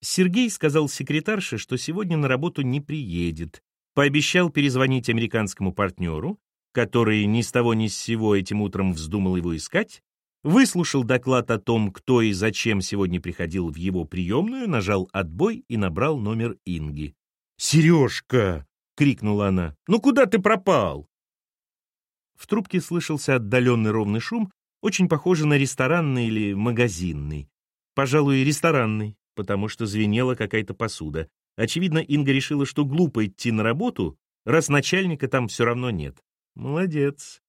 Сергей сказал секретарше, что сегодня на работу не приедет, пообещал перезвонить американскому партнеру, который ни с того ни с сего этим утром вздумал его искать, выслушал доклад о том, кто и зачем сегодня приходил в его приемную, нажал «отбой» и набрал номер Инги. «Сережка!» — крикнула она. «Ну куда ты пропал?» В трубке слышался отдаленный ровный шум, очень похожий на ресторанный или магазинный. Пожалуй, ресторанный, потому что звенела какая-то посуда. Очевидно, Инга решила, что глупо идти на работу, раз начальника там все равно нет. Молодец.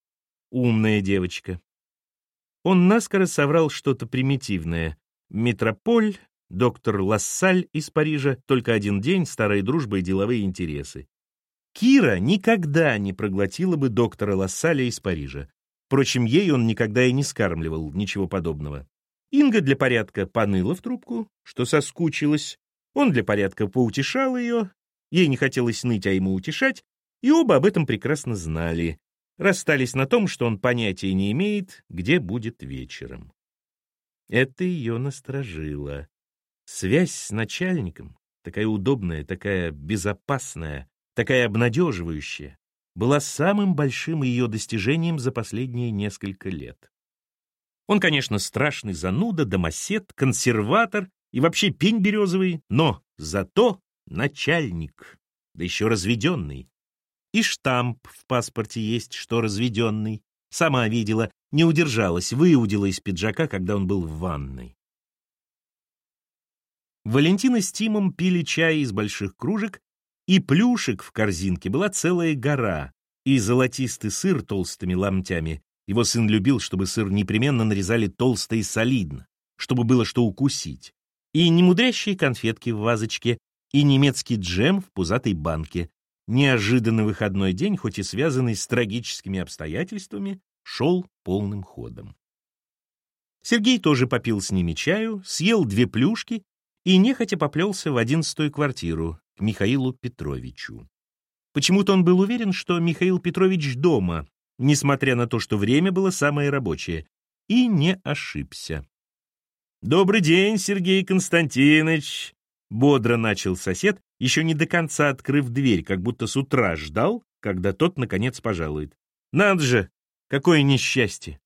Умная девочка. Он наскоро соврал что-то примитивное. Метрополь, доктор Лассаль из Парижа, только один день, старая дружба и деловые интересы. Кира никогда не проглотила бы доктора Лассаля из Парижа. Впрочем, ей он никогда и не скармливал ничего подобного. Инга для порядка поныла в трубку, что соскучилась. Он для порядка поутешал ее. Ей не хотелось ныть, а ему утешать. И оба об этом прекрасно знали. Расстались на том, что он понятия не имеет, где будет вечером. Это ее насторожило. Связь с начальником, такая удобная, такая безопасная, такая обнадеживающая, была самым большим ее достижением за последние несколько лет. Он, конечно, страшный зануда, домосед, консерватор и вообще пень березовый, но зато начальник, да еще разведенный. И штамп в паспорте есть, что разведенный. Сама видела, не удержалась, выудила из пиджака, когда он был в ванной. Валентина с Тимом пили чай из больших кружек и плюшек в корзинке была целая гора, и золотистый сыр толстыми ломтями. Его сын любил, чтобы сыр непременно нарезали толсто и солидно, чтобы было что укусить. И немудрящие конфетки в вазочке, и немецкий джем в пузатой банке. Неожиданный выходной день, хоть и связанный с трагическими обстоятельствами, шел полным ходом. Сергей тоже попил с ними чаю, съел две плюшки и нехотя поплелся в одиннадцатую квартиру, Михаилу Петровичу. Почему-то он был уверен, что Михаил Петрович дома, несмотря на то, что время было самое рабочее, и не ошибся. «Добрый день, Сергей Константинович!» Бодро начал сосед, еще не до конца открыв дверь, как будто с утра ждал, когда тот, наконец, пожалует. «Надо же! Какое несчастье!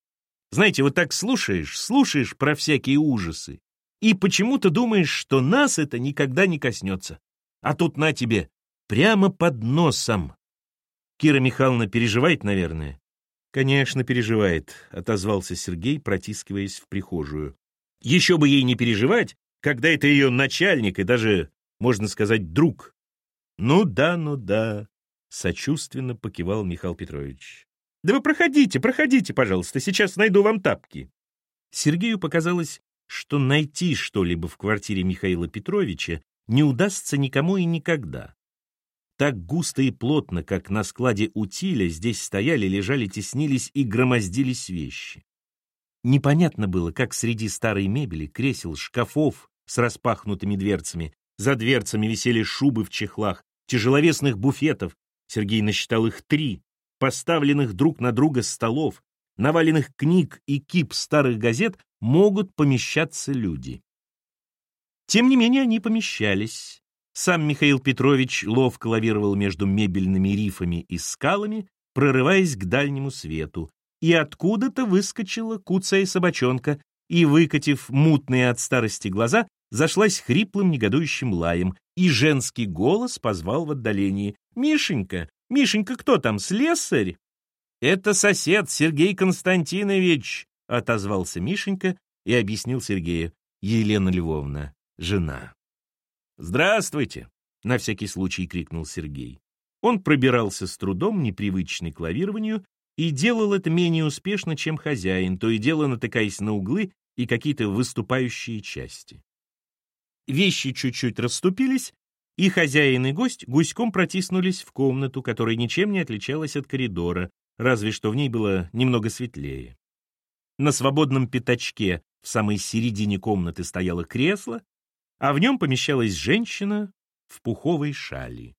Знаете, вот так слушаешь, слушаешь про всякие ужасы, и почему-то думаешь, что нас это никогда не коснется. А тут на тебе, прямо под носом. Кира Михайловна переживает, наверное? Конечно, переживает, отозвался Сергей, протискиваясь в прихожую. Еще бы ей не переживать, когда это ее начальник и даже, можно сказать, друг. Ну да, ну да, сочувственно покивал Михаил Петрович. Да вы проходите, проходите, пожалуйста, сейчас найду вам тапки. Сергею показалось, что найти что-либо в квартире Михаила Петровича не удастся никому и никогда. Так густо и плотно, как на складе утиля, здесь стояли, лежали, теснились и громоздились вещи. Непонятно было, как среди старой мебели, кресел, шкафов с распахнутыми дверцами, за дверцами висели шубы в чехлах, тяжеловесных буфетов, Сергей насчитал их три, поставленных друг на друга столов, наваленных книг и кип старых газет могут помещаться люди. Тем не менее, они помещались. Сам Михаил Петрович ловко лавировал между мебельными рифами и скалами, прорываясь к дальнему свету, и откуда-то выскочила куцая собачонка и, выкатив мутные от старости глаза, зашлась хриплым негодующим лаем, и женский голос позвал в отдалении. «Мишенька! Мишенька, кто там, слесарь?» «Это сосед Сергей Константинович», — отозвался Мишенька и объяснил Сергею. «Елена Львовна, жена. «Здравствуйте!» — на всякий случай крикнул Сергей. Он пробирался с трудом, непривычный к лавированию, и делал это менее успешно, чем хозяин, то и дело натыкаясь на углы и какие-то выступающие части. Вещи чуть-чуть расступились, и хозяин и гость гуськом протиснулись в комнату, которая ничем не отличалась от коридора, разве что в ней было немного светлее. На свободном пятачке в самой середине комнаты стояло кресло, а в нем помещалась женщина в пуховой шали.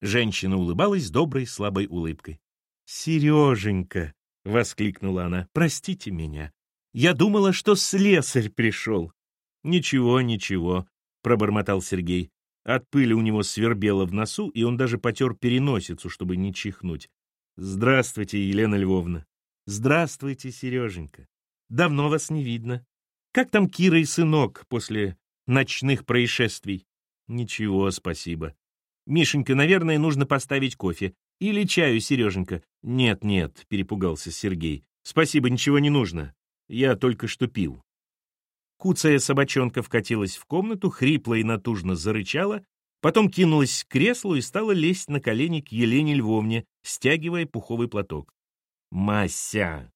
Женщина улыбалась доброй слабой улыбкой. «Сереженька!» — воскликнула она. «Простите меня. Я думала, что слесарь пришел». «Ничего, ничего», пробормотал Сергей. От пыли у него свербело в носу, и он даже потер переносицу, чтобы не чихнуть. «Здравствуйте, Елена Львовна!» «Здравствуйте, Сереженька! Давно вас не видно. Как там Кира и сынок после ночных происшествий?» «Ничего, спасибо. Мишенька, наверное, нужно поставить кофе. Или чаю, Сереженька?» «Нет-нет», — перепугался Сергей. «Спасибо, ничего не нужно. Я только что пил». Куцая собачонка вкатилась в комнату, хрипло и натужно зарычала, потом кинулась к креслу и стала лезть на колени к Елене Львовне, стягивая пуховый платок. «Мася!»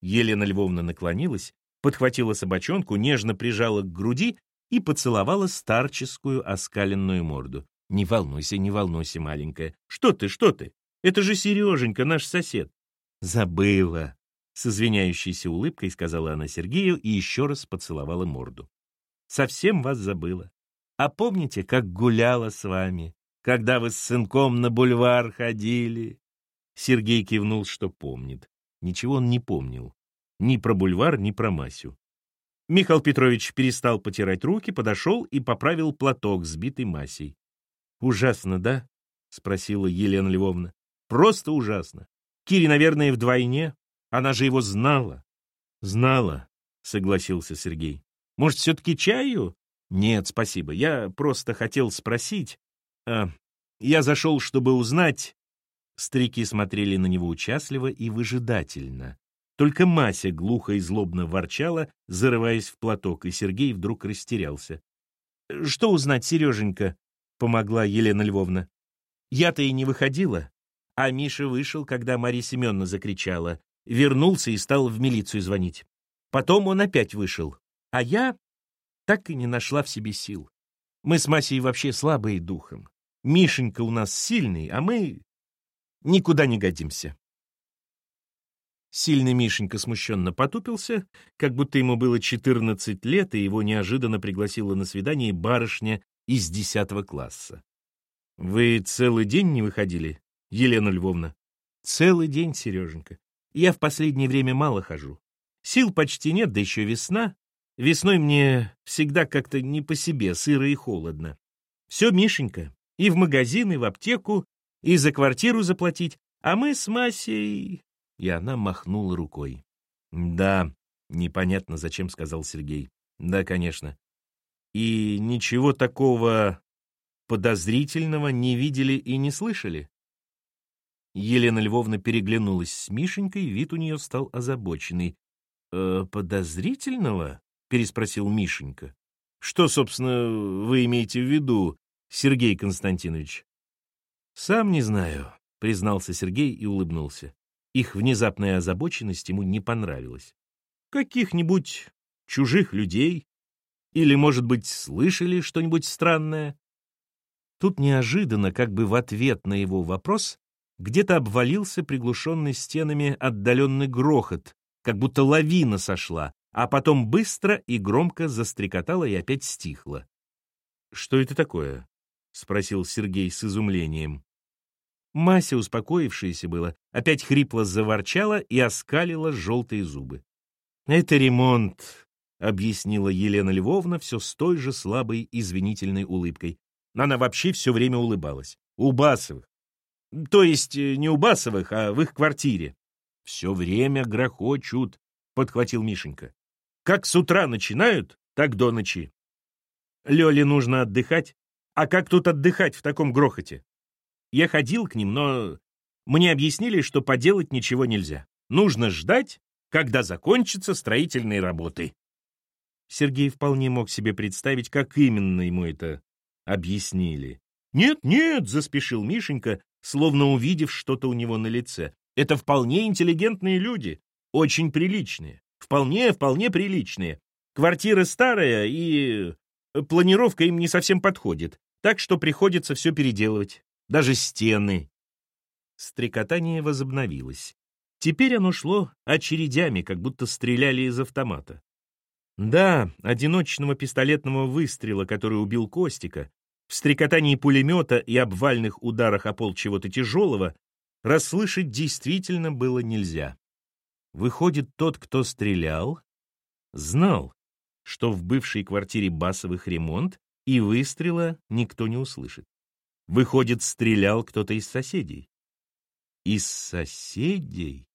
Елена Львовна наклонилась, подхватила собачонку, нежно прижала к груди и поцеловала старческую оскаленную морду. «Не волнуйся, не волнуйся, маленькая. Что ты, что ты? Это же Сереженька, наш сосед». «Забыла», с извиняющейся улыбкой сказала она Сергею и еще раз поцеловала морду. «Совсем вас забыла. А помните, как гуляла с вами, когда вы с сынком на бульвар ходили?» Сергей кивнул, что помнит. Ничего он не помнил. Ни про бульвар, ни про Масю. Михаил Петрович перестал потирать руки, подошел и поправил платок, сбитый Масей. «Ужасно, да?» — спросила Елена Львовна. «Просто ужасно. Кире, наверное, вдвойне. Она же его знала. Знала, согласился Сергей. Может, все-таки чаю? Нет, спасибо. Я просто хотел спросить. А, я зашел, чтобы узнать. Старики смотрели на него участливо и выжидательно. Только Мася глухо и злобно ворчала, зарываясь в платок, и Сергей вдруг растерялся. «Что узнать, Сереженька?» — помогла Елена Львовна. «Я-то и не выходила, а Миша вышел, когда Мария Семеновна закричала вернулся и стал в милицию звонить. Потом он опять вышел, а я так и не нашла в себе сил. Мы с Масей вообще слабые духом. Мишенька у нас сильный, а мы никуда не годимся. Сильный Мишенька смущенно потупился, как будто ему было 14 лет, и его неожиданно пригласила на свидание барышня из 10 класса. «Вы целый день не выходили, Елена Львовна?» «Целый день, Сереженька. Я в последнее время мало хожу. Сил почти нет, да еще весна. Весной мне всегда как-то не по себе, сыро и холодно. Все Мишенька. И в магазин, и в аптеку, и за квартиру заплатить. А мы с Масей...» И она махнула рукой. «Да, непонятно, зачем», — сказал Сергей. «Да, конечно. И ничего такого подозрительного не видели и не слышали?» Елена Львовна переглянулась с Мишенькой, вид у нее стал озабоченный. «Э, «Подозрительного?» — переспросил Мишенька. «Что, собственно, вы имеете в виду, Сергей Константинович?» «Сам не знаю», — признался Сергей и улыбнулся. Их внезапная озабоченность ему не понравилась. «Каких-нибудь чужих людей? Или, может быть, слышали что-нибудь странное?» Тут неожиданно, как бы в ответ на его вопрос, где-то обвалился приглушенный стенами отдаленный грохот, как будто лавина сошла, а потом быстро и громко застрекотала и опять стихла. «Что это такое?» — спросил Сергей с изумлением. Мася, успокоившаяся было, опять хрипло заворчала и оскалила желтые зубы. «Это ремонт», — объяснила Елена Львовна все с той же слабой извинительной улыбкой. Она вообще все время улыбалась. «У Басовых. То есть э, не у Басовых, а в их квартире. Все время грохочут, подхватил Мишенька. Как с утра начинают, так до ночи. Лёле нужно отдыхать. А как тут отдыхать в таком грохоте? Я ходил к ним, но мне объяснили, что поделать ничего нельзя. Нужно ждать, когда закончатся строительные работы. Сергей вполне мог себе представить, как именно ему это объяснили. «Нет, нет», — заспешил Мишенька, словно увидев что-то у него на лице. Это вполне интеллигентные люди, очень приличные, вполне, вполне приличные. Квартира старая, и планировка им не совсем подходит, так что приходится все переделывать, даже стены. Стрекотание возобновилось. Теперь оно шло очередями, как будто стреляли из автомата. Да, одиночного пистолетного выстрела, который убил Костика, в стрекотании пулемета и обвальных ударах о пол чего-то тяжелого расслышать действительно было нельзя. Выходит, тот, кто стрелял, знал, что в бывшей квартире Басовых ремонт, и выстрела никто не услышит. Выходит, стрелял кто-то из соседей. Из соседей?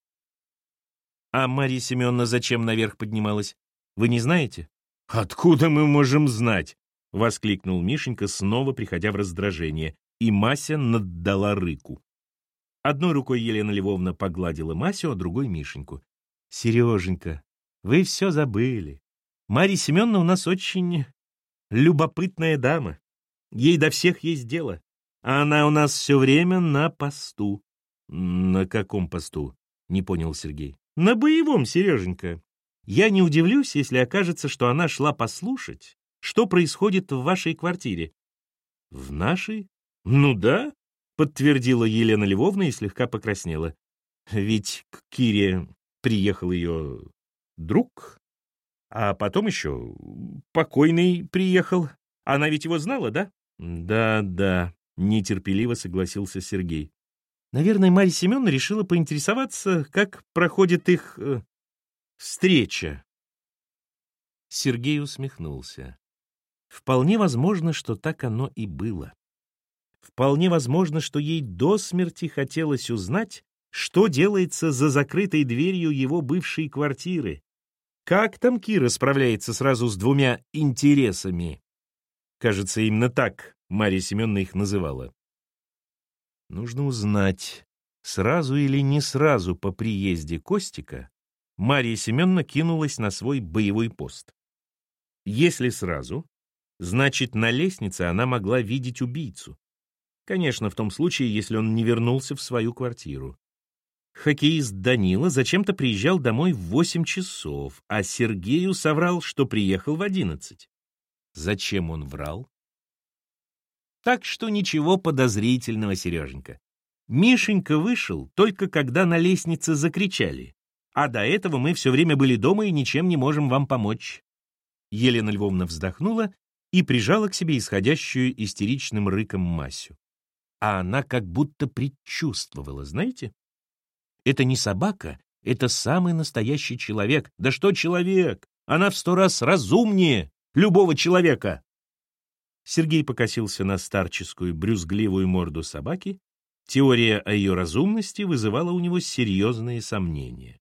А Марья Семеновна зачем наверх поднималась? Вы не знаете? Откуда мы можем знать? Воскликнул Мишенька, снова приходя в раздражение, и Мася наддала рыку. Одной рукой Елена Львовна погладила Масю, а другой — Мишеньку. «Сереженька, вы все забыли. Марья Семеновна у нас очень любопытная дама. Ей до всех есть дело. Она у нас все время на посту. На каком посту? Не понял Сергей. На боевом, Сереженька. Я не удивлюсь, если окажется, что она шла послушать, что происходит в вашей квартире. В нашей? Ну да, подтвердила Елена Львовна и слегка покраснела. Ведь к Кире приехал ее друг, а потом еще покойный приехал. Она ведь его знала, да? Да, да, нетерпеливо согласился Сергей. Наверное, Марья Семеновна решила поинтересоваться, как проходит их э, встреча. Сергей усмехнулся. Вполне возможно, что так оно и было. Вполне возможно, что ей до смерти хотелось узнать, что делается за закрытой дверью его бывшей квартиры. Как там Кира справляется сразу с двумя интересами? Кажется, именно так Марья Семеновна их называла. Нужно узнать, сразу или не сразу по приезде Костика Марья Семеновна кинулась на свой боевой пост. Если сразу, значит, на лестнице она могла видеть убийцу. Конечно, в том случае, если он не вернулся в свою квартиру. Хоккеист Данила зачем-то приезжал домой в 8 часов, а Сергею соврал, что приехал в 11. Зачем он врал? Так что ничего подозрительного, Сереженька. Мишенька вышел только когда на лестнице закричали. А до этого мы все время были дома и ничем не можем вам помочь. Елена Львовна вздохнула и прижала к себе исходящую истеричным рыком Масю. А она как будто предчувствовала, знаете? Это не собака, это самый настоящий человек. Да что человек? Она в сто раз разумнее любого человека. Сергей покосился на старческую брюзгливую морду собаки. Теория о ее разумности вызывала у него серьезные сомнения.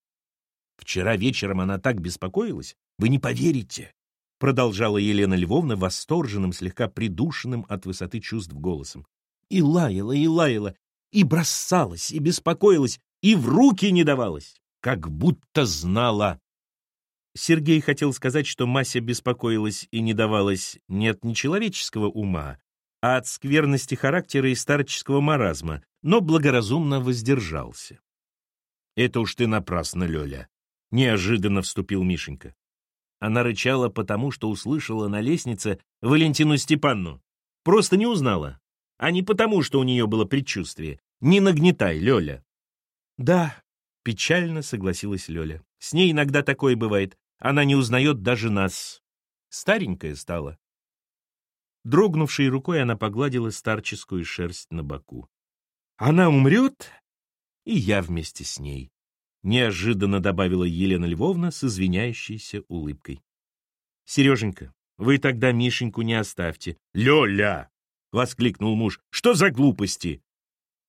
«Вчера вечером она так беспокоилась, вы не поверите!» Продолжала Елена Львовна восторженным, слегка придушенным от высоты чувств голосом. И лаяла, и лаяла, и бросалась, и беспокоилась, и в руки не давалась, как будто знала. Сергей хотел сказать, что Мася беспокоилась и не давалась не от нечеловеческого ума, а от скверности характера и старческого маразма, но благоразумно воздержался. «Это уж ты напрасно, Лёля», — неожиданно вступил Мишенька. Она рычала потому, что услышала на лестнице Валентину Степанну. Просто не узнала, а не потому, что у нее было предчувствие. Не нагнетай, Лёля. «Да», — печально согласилась Лёля. «С ней иногда такое бывает. Она не узнает даже нас. Старенькая стала». Дрогнувшей рукой она погладила старческую шерсть на боку. «Она умрет, и я вместе с ней», — неожиданно добавила Елена Львовна с извиняющейся улыбкой. «Сереженька, вы тогда Мишеньку не оставьте». «Лёля!» — воскликнул муж. «Что за глупости?»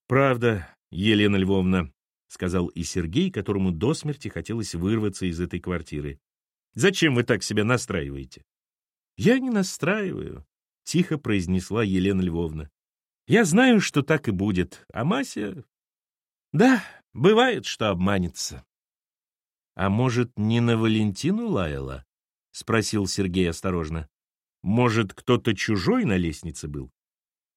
«Правда, Елена Львовна, — сказал и Сергей, которому до смерти хотелось вырваться из этой квартиры. «Зачем вы так себя настраиваете?» «Я не настраиваю», — тихо произнесла Елена Львовна. «Я знаю, что так и будет, а Мася...» «Да, бывает, что обманется». «А может, не на Валентину лаяла?» — спросил Сергей осторожно. «Может, кто-то чужой на лестнице был?»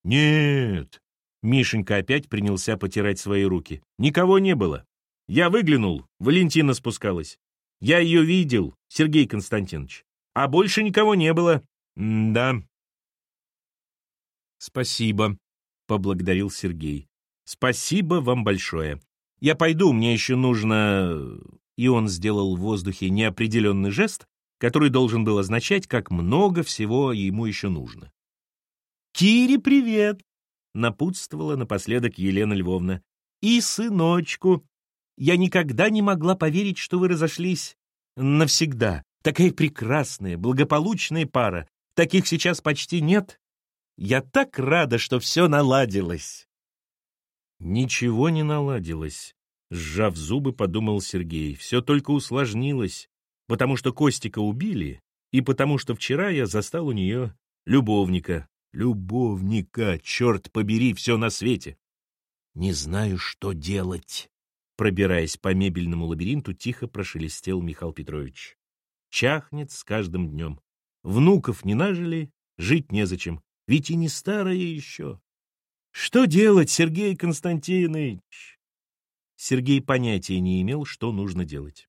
«Нет, Мишенька опять принялся потирать свои руки. «Никого не было. Я выглянул, Валентина спускалась. Я ее видел, Сергей Константинович. А больше никого не было. М да». «Спасибо», — поблагодарил Сергей. «Спасибо вам большое. Я пойду, мне еще нужно...» И он сделал в воздухе неопределенный жест, который должен был означать, как много всего ему еще нужно. «Кире привет!» напутствовала напоследок Елена Львовна. «И сыночку. Я никогда не могла поверить, что вы разошлись навсегда. Такая прекрасная, благополучная пара. таких сейчас почти нет. Я так рада, что все наладилось. Ничего не наладилось, сжав зубы, подумал Сергей. Все только усложнилось, потому что Костика убили, и потому что вчера я застал у нее любовника. Любовника, черт побери, все на свете. Не знаю, что делать. Пробираясь по мебельному лабиринту, тихо прошелестел Михаил Петрович. Чахнет с каждым днем. Внуков не нажили, жить незачем, ведь и не старая еще. Что делать, Сергей Константинович? Сергей понятия не имел, что нужно делать.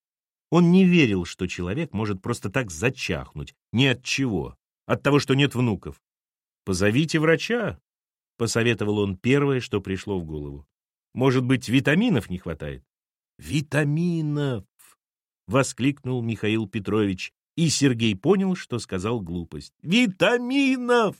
Он не верил, что человек может просто так зачахнуть. Ни от чего. От того, что нет внуков. «Позовите врача», — посоветовал он первое, что пришло в голову. «Может быть, витаминов не хватает?» «Витаминов!» — воскликнул Михаил Петрович, и Сергей понял, что сказал глупость. «Витаминов!»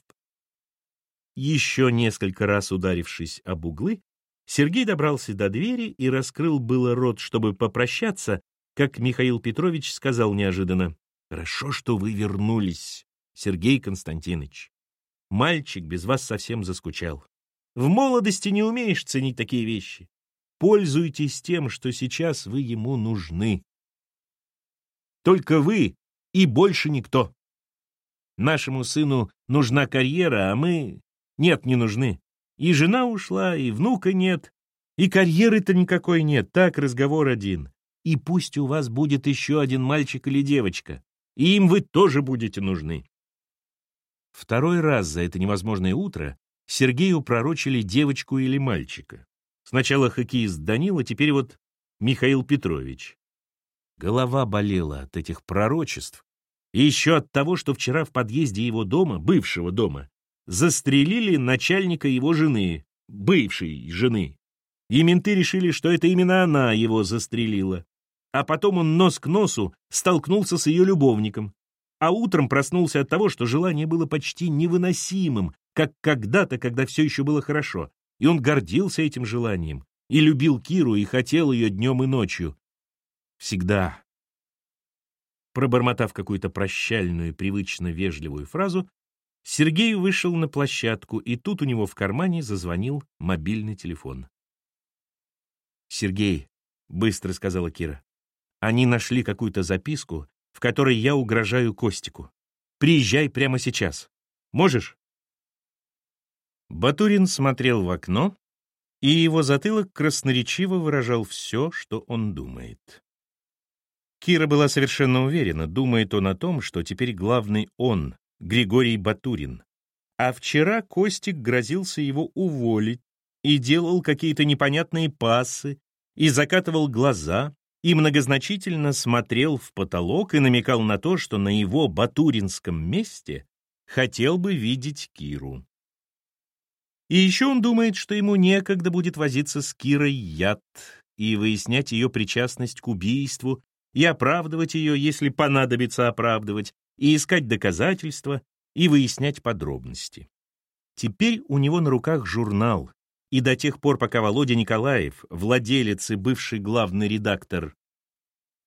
Еще несколько раз ударившись об углы, Сергей добрался до двери и раскрыл было рот, чтобы попрощаться, как Михаил Петрович сказал неожиданно. «Хорошо, что вы вернулись, Сергей Константинович. Мальчик без вас совсем заскучал. В молодости не умеешь ценить такие вещи. Пользуйтесь тем, что сейчас вы ему нужны. Только вы и больше никто. Нашему сыну нужна карьера, а мы... Нет, не нужны. И жена ушла, и внука нет, и карьеры-то никакой нет, так разговор один. И пусть у вас будет еще один мальчик или девочка, и им вы тоже будете нужны. Второй раз за это невозможное утро Сергею пророчили девочку или мальчика. Сначала хоккеист Данила, теперь вот Михаил Петрович. Голова болела от этих пророчеств, и еще от того, что вчера в подъезде его дома, бывшего дома, застрелили начальника его жены, бывшей жены. И менты решили, что это именно она его застрелила. А потом он нос к носу столкнулся с ее любовником. А утром проснулся от того, что желание было почти невыносимым, как когда-то, когда все еще было хорошо. И он гордился этим желанием, и любил Киру, и хотел ее днем и ночью. Всегда. Пробормотав какую-то прощальную, привычно вежливую фразу, Сергей вышел на площадку, и тут у него в кармане зазвонил мобильный телефон. «Сергей», — быстро сказала Кира, — «они нашли какую-то записку, в которой я угрожаю Костику. Приезжай прямо сейчас. Можешь?» Батурин смотрел в окно, и его затылок красноречиво выражал все, что он думает. Кира была совершенно уверена, думает он о том, что теперь главный он, Григорий Батурин. А вчера Костик грозился его уволить и делал какие-то непонятные пасы, и закатывал глаза, и многозначительно смотрел в потолок и намекал на то, что на его батуринском месте хотел бы видеть Киру. И еще он думает, что ему некогда будет возиться с Кирой яд и выяснять ее причастность к убийству, и оправдывать ее, если понадобится оправдывать, и искать доказательства, и выяснять подробности. Теперь у него на руках журнал, и до тех пор, пока Володя Николаев, владелец и бывший главный редактор,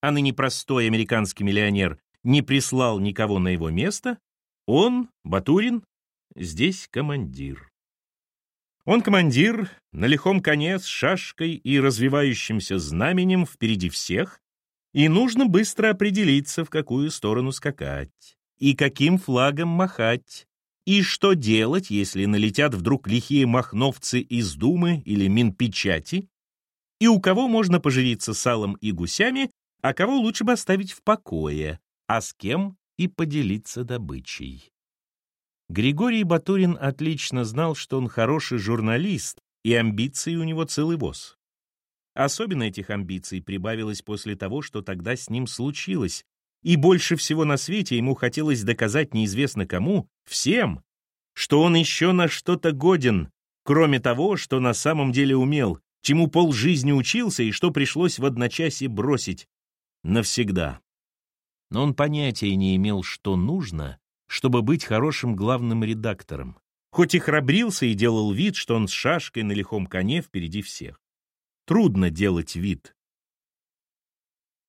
а ныне простой американский миллионер, не прислал никого на его место, он, Батурин, здесь командир. Он командир на лихом коне с шашкой и развивающимся знаменем впереди всех, и нужно быстро определиться, в какую сторону скакать, и каким флагом махать, и что делать, если налетят вдруг лихие махновцы из Думы или Минпечати, и у кого можно поживиться салом и гусями, а кого лучше бы оставить в покое, а с кем и поделиться добычей. Григорий Батурин отлично знал, что он хороший журналист, и амбиции у него целый босс. Особенно этих амбиций прибавилось после того, что тогда с ним случилось, и больше всего на свете ему хотелось доказать неизвестно кому, всем, что он еще на что-то годен, кроме того, что на самом деле умел, чему полжизни учился и что пришлось в одночасье бросить. Навсегда. Но он понятия не имел, что нужно, чтобы быть хорошим главным редактором. Хоть и храбрился и делал вид, что он с шашкой на лихом коне впереди всех. Трудно делать вид.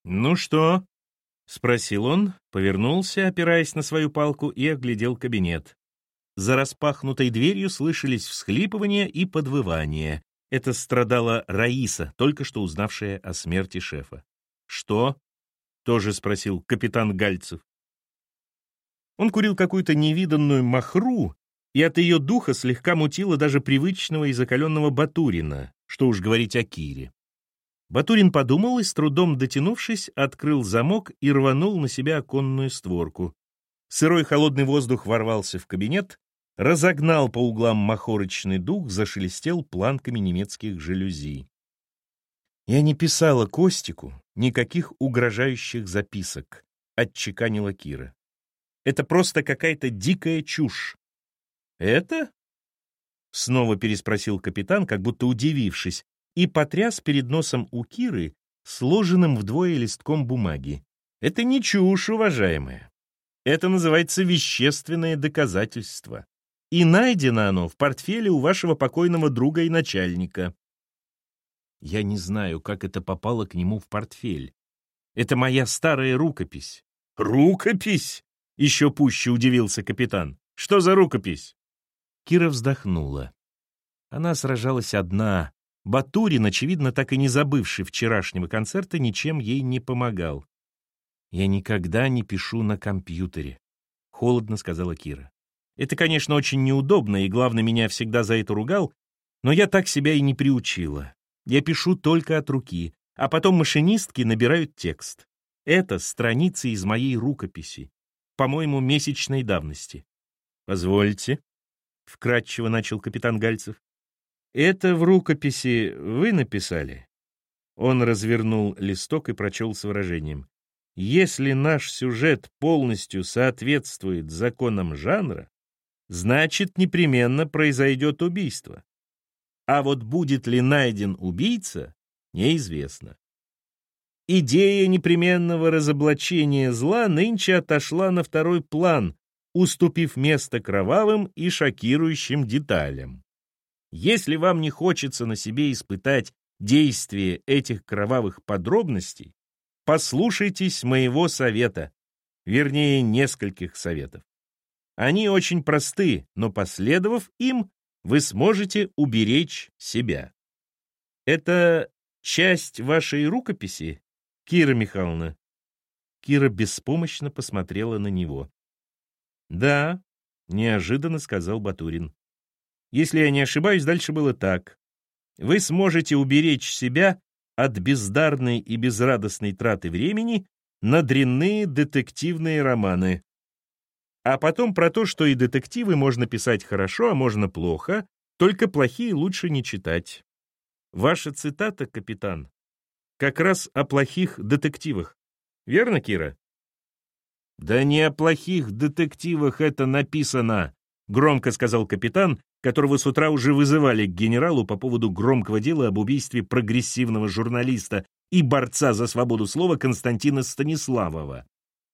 «Ну что?» — спросил он, повернулся, опираясь на свою палку, и оглядел кабинет. За распахнутой дверью слышались всхлипывания и подвывания. Это страдала Раиса, только что узнавшая о смерти шефа. «Что?» — тоже спросил капитан Гальцев. Он курил какую-то невиданную махру, и от ее духа слегка мутило даже привычного и закаленного Батурина, что уж говорить о Кире. Батурин подумал и, с трудом дотянувшись, открыл замок и рванул на себя оконную створку. Сырой холодный воздух ворвался в кабинет, разогнал по углам махорочный дух, зашелестел планками немецких жалюзи. «Я не писала Костику никаких угрожающих записок», — отчеканила Кира. «Это просто какая-то дикая чушь». «Это?» — снова переспросил капитан, как будто удивившись, и потряс перед носом у Киры сложенным вдвое листком бумаги. «Это не чушь, уважаемая. Это называется вещественное доказательство. И найдено оно в портфеле у вашего покойного друга и начальника. Я не знаю, как это попало к нему в портфель. Это моя старая рукопись. Рукопись? Еще пуще удивился капитан. Что за рукопись? Кира вздохнула. Она сражалась одна. Батурин, очевидно, так и не забывший вчерашнего концерта, ничем ей не помогал. «Я никогда не пишу на компьютере», — холодно сказала Кира. «Это, конечно, очень неудобно, и, главное, меня всегда за это ругал, но я так себя и не приучила. Я пишу только от руки, а потом машинистки набирают текст. Это страницы из моей рукописи, по-моему, месячной давности. «Позвольте», — вкратчиво начал капитан Гальцев. «Это в рукописи вы написали?» Он развернул листок и прочел с выражением. «Если наш сюжет полностью соответствует законам жанра, значит, непременно произойдет убийство. А вот будет ли найден убийца, неизвестно. Идея непременного разоблачения зла нынче отошла на второй план, уступив место кровавым и шокирующим деталям. Если вам не хочется на себе испытать действие этих кровавых подробностей, послушайтесь моего совета, вернее, нескольких советов. Они очень просты, но, последовав им, вы сможете уберечь себя. Это часть вашей рукописи, Кира Михайловна? Кира беспомощно посмотрела на него. Да, неожиданно сказал Батурин. Если я не ошибаюсь, дальше было так. Вы сможете уберечь себя от бездарной и безрадостной траты времени на дрянные детективные романы. А потом про то, что и детективы можно писать хорошо, а можно плохо, только плохие лучше не читать. Ваша цитата, капитан, как раз о плохих детективах. Верно, Кира? Да не о плохих детективах это написано, громко сказал капитан, которого с утра уже вызывали к генералу по поводу громкого дела об убийстве прогрессивного журналиста и борца за свободу слова Константина Станиславова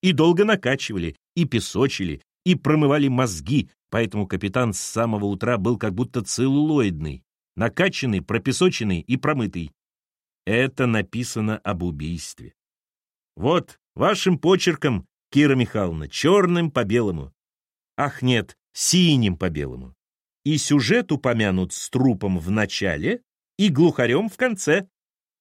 и долго накачивали, и песочили, и промывали мозги, поэтому капитан с самого утра был как будто целлулоидный, накачанный, пропесоченный и промытый. Это написано об убийстве. Вот, вашим почерком, Кира Михайловна, черным по белому. Ах нет, синим по белому. И сюжет упомянут с трупом в начале и глухарем в конце.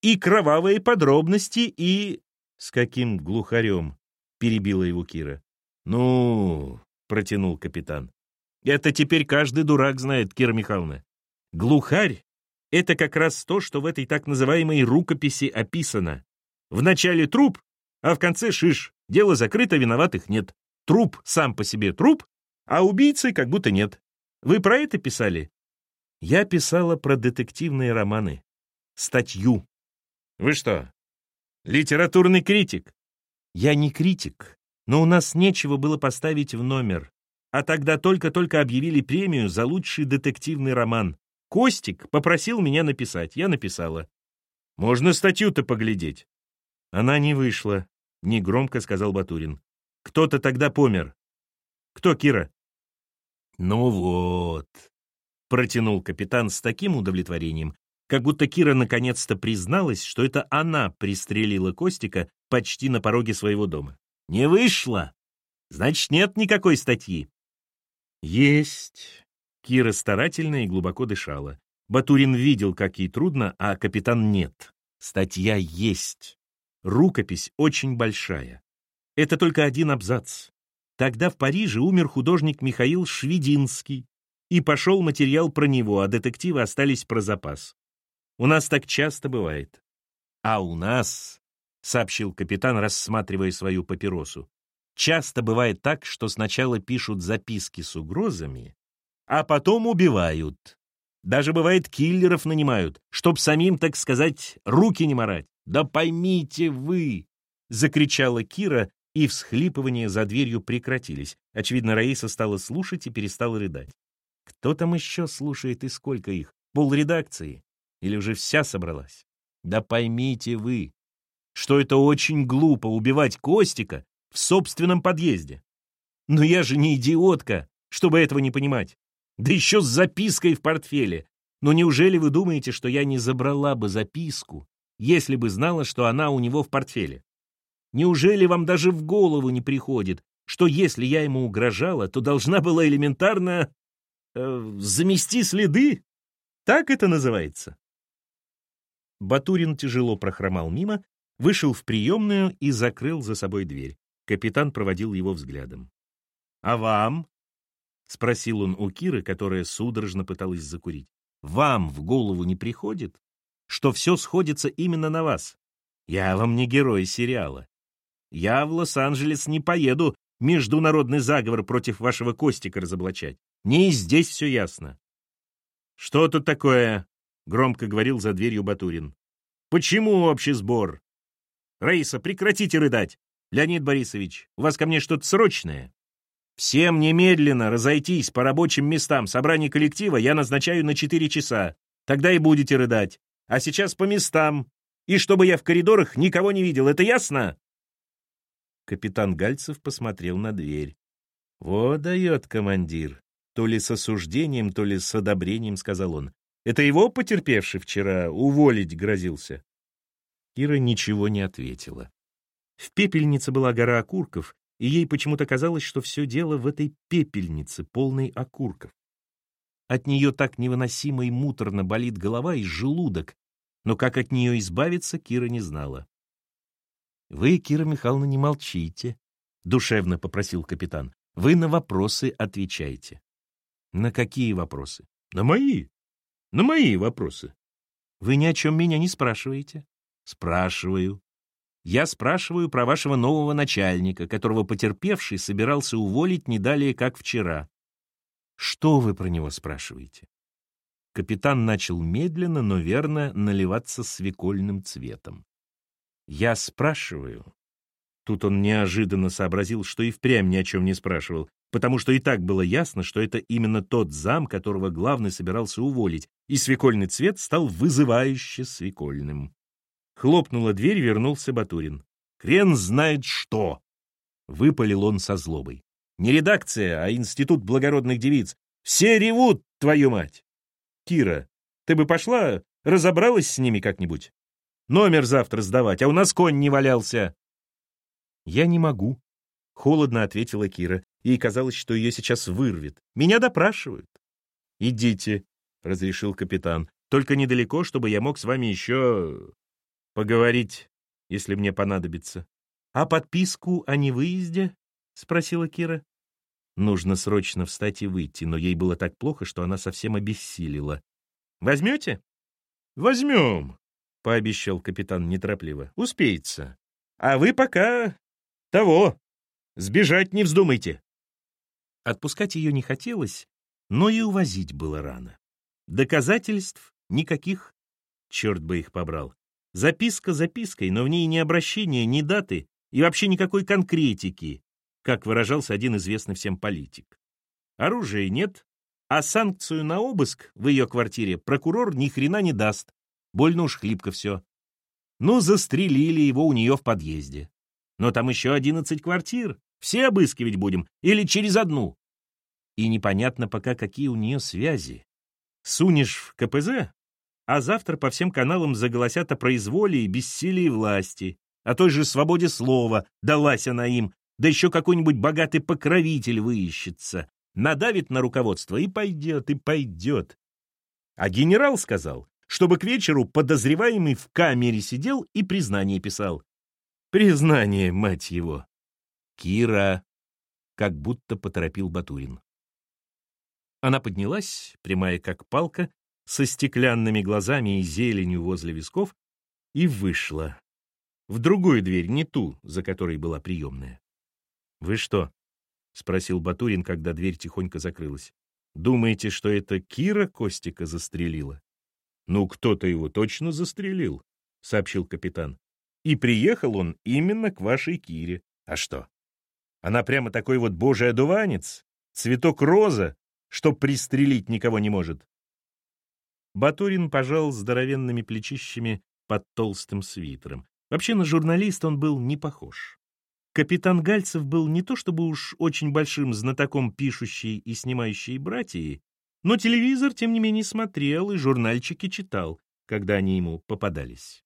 И кровавые подробности, и... С каким глухарем? — перебила его Кира. «Ну...» — протянул капитан. «Это теперь каждый дурак знает, Кира Михайловна. Глухарь — это как раз то, что в этой так называемой рукописи описано. В начале труп, а в конце шиш. Дело закрыто, виноватых нет. Труп сам по себе труп, а убийцы как будто нет. Вы про это писали?» «Я писала про детективные романы. Статью». «Вы что, литературный критик?» Я не критик, но у нас нечего было поставить в номер. А тогда только-только объявили премию за лучший детективный роман. Костик попросил меня написать, я написала. Можно статью-то поглядеть. Она не вышла, негромко сказал Батурин. Кто-то тогда помер. Кто, Кира? Ну вот, протянул капитан с таким удовлетворением, как будто Кира наконец-то призналась, что это она пристрелила Костика почти на пороге своего дома. «Не вышло! Значит, нет никакой статьи». «Есть». Кира старательно и глубоко дышала. Батурин видел, как ей трудно, а капитан нет. Статья есть. Рукопись очень большая. Это только один абзац. Тогда в Париже умер художник Михаил Швединский, и пошел материал про него, а детективы остались про запас. У нас так часто бывает. А у нас, — сообщил капитан, рассматривая свою папиросу, часто бывает так, что сначала пишут записки с угрозами, а потом убивают. Даже бывает киллеров нанимают, чтоб самим, так сказать, руки не морать. Да поймите вы! — закричала Кира, и всхлипывания за дверью прекратились. Очевидно, Раиса стала слушать и перестала рыдать. Кто там еще слушает и сколько их? Пол редакции? Или уже вся собралась? Да поймите вы, что это очень глупо убивать Костика в собственном подъезде. Но я же не идиотка, чтобы этого не понимать. Да еще с запиской в портфеле. Но неужели вы думаете, что я не забрала бы записку, если бы знала, что она у него в портфеле? Неужели вам даже в голову не приходит, что если я ему угрожала, то должна была элементарно э, замести следы? Так это называется. Батурин тяжело прохромал мимо, вышел в приемную и закрыл за собой дверь. Капитан проводил его взглядом. «А вам?» — спросил он у Киры, которая судорожно пыталась закурить. «Вам в голову не приходит, что все сходится именно на вас? Я вам не герой сериала. Я в Лос-Анджелес не поеду международный заговор против вашего Костика разоблачать. Не здесь все ясно. Что тут такое? Громко говорил за дверью Батурин. Почему общий сбор? Раиса, прекратите рыдать. Леонид Борисович, у вас ко мне что-то срочное? Всем немедленно разойтись по рабочим местам. Собрание коллектива я назначаю на 4 часа. Тогда и будете рыдать. А сейчас по местам. И чтобы я в коридорах никого не видел. Это ясно? Капитан Гальцев посмотрел на дверь. «Вот дает командир!» То ли с осуждением, то ли с одобрением, сказал он. «Это его потерпевший вчера уволить грозился?» Кира ничего не ответила. В пепельнице была гора окурков, и ей почему-то казалось, что все дело в этой пепельнице, полной окурков. От нее так невыносимо и муторно болит голова и желудок, но как от нее избавиться, Кира не знала. «Вы, Кира Михайловна, не молчите», — душевно попросил капитан. «Вы на вопросы отвечаете». «На какие вопросы?» «На мои. На мои вопросы». «Вы ни о чем меня не спрашиваете?» «Спрашиваю. Я спрашиваю про вашего нового начальника, которого потерпевший собирался уволить не далее, как вчера. Что вы про него спрашиваете?» Капитан начал медленно, но верно наливаться свекольным цветом. Я спрашиваю. Тут он неожиданно сообразил, что и впрямь ни о чем не спрашивал, потому что и так было ясно, что это именно тот зам, которого главный собирался уволить, и свекольный цвет стал вызывающе свекольным. Хлопнула дверь, вернулся Батурин. «Хрен знает что!» — выпалил он со злобой. «Не редакция, а институт благородных девиц. Все ревут, твою мать!» «Кира, ты бы пошла, разобралась с ними как-нибудь?» Номер завтра сдавать, а у нас конь не валялся. Я не могу, — холодно ответила Кира. Ей казалось, что ее сейчас вырвет. Меня допрашивают. Идите, — разрешил капитан. Только недалеко, чтобы я мог с вами еще поговорить, если мне понадобится. А подписку о невыезде? — спросила Кира. Нужно срочно встать и выйти, но ей было так плохо, что она совсем обессилила. «Возьмете?» «Возьмем», — пообещал капитан неторопливо. «Успеется. А вы пока... того. Сбежать не вздумайте». Отпускать ее не хотелось, но и увозить было рано. Доказательств никаких. Черт бы их побрал. Записка запиской, но в ней ни обращения, ни даты и вообще никакой конкретики, как выражался один известный всем политик. Оружия нет, а санкцию на обыск в ее квартире прокурор ни хрена не даст, Больно уж хлипко все. Ну, застрелили его у нее в подъезде. Но там еще одиннадцать квартир. Все обыскивать будем. Или через одну. И непонятно пока, какие у нее связи. Сунешь в КПЗ, а завтра по всем каналам заголосят о произволе и бессилии власти. о той же свободе слова, далась она им, да еще какой-нибудь богатый покровитель выищется, надавит на руководство и пойдет, и пойдет. А генерал сказал, чтобы к вечеру подозреваемый в камере сидел и признание писал. Признание, мать его. Кира, как будто поторопил Батурин. Она поднялась, прямая как палка, со стеклянными глазами и зеленью возле висков, и вышла. В другую дверь, не ту, за которой была приемная. «Вы что?» — спросил Батурин, когда дверь тихонько закрылась. «Думаете, что это Кира Костика застрелила?» «Ну, кто-то его точно застрелил», — сообщил капитан. «И приехал он именно к вашей Кире. А что? Она прямо такой вот божий одуванец, цветок роза, что пристрелить никого не может». Батурин пожал здоровенными плечищами под толстым свитером. Вообще на журналиста он был не похож. Капитан Гальцев был не то чтобы уж очень большим знатоком пишущей и снимающей братьи, но телевизор, тем не менее, смотрел и журнальчики читал, когда они ему попадались.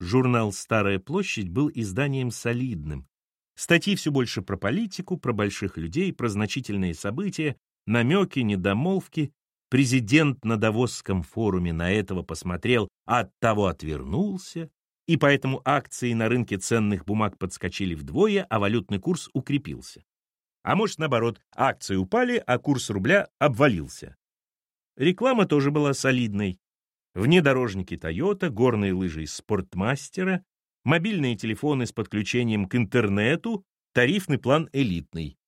Журнал «Старая площадь» был изданием солидным. Статьи все больше про политику, про больших людей, про значительные события, намеки, недомолвки. Президент на Давосском форуме на этого посмотрел, а от того отвернулся, и поэтому акции на рынке ценных бумаг подскочили вдвое, а валютный курс укрепился. А может, наоборот, акции упали, а курс рубля обвалился. Реклама тоже была солидной. Внедорожники Toyota, горные лыжи из Спортмастера, мобильные телефоны с подключением к интернету, тарифный план элитный.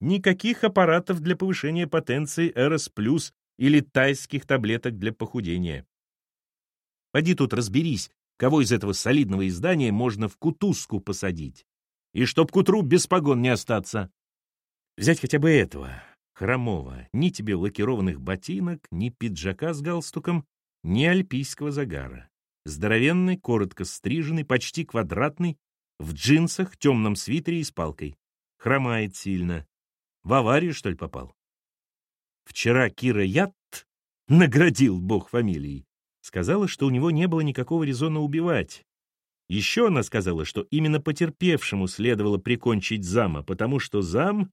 Никаких аппаратов для повышения потенции RS или тайских таблеток для похудения. Пойди тут разберись, кого из этого солидного издания можно в кутузку посадить. И чтоб к утру без погон не остаться. Взять хотя бы этого, хромого, ни тебе лакированных ботинок, ни пиджака с галстуком, ни альпийского загара. Здоровенный, коротко стриженный, почти квадратный, в джинсах, темном свитере и с палкой. Хромает сильно. В аварию, что ли, попал? Вчера Кира Ят наградил бог фамилией. Сказала, что у него не было никакого резона убивать. Еще она сказала, что именно потерпевшему следовало прикончить зама, потому что зам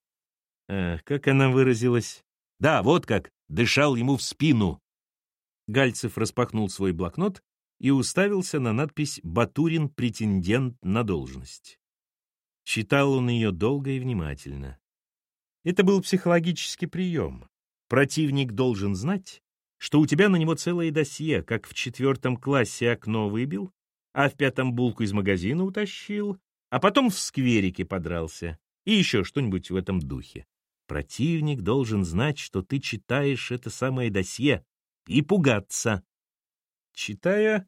Эх, как она выразилась? Да, вот как, дышал ему в спину. Гальцев распахнул свой блокнот и уставился на надпись «Батурин – претендент на должность». Читал он ее долго и внимательно. Это был психологический прием. Противник должен знать, что у тебя на него целое досье, как в четвертом классе окно выбил, а в пятом булку из магазина утащил, а потом в скверике подрался, и еще что-нибудь в этом духе. Противник должен знать, что ты читаешь это самое досье, и пугаться. Читая,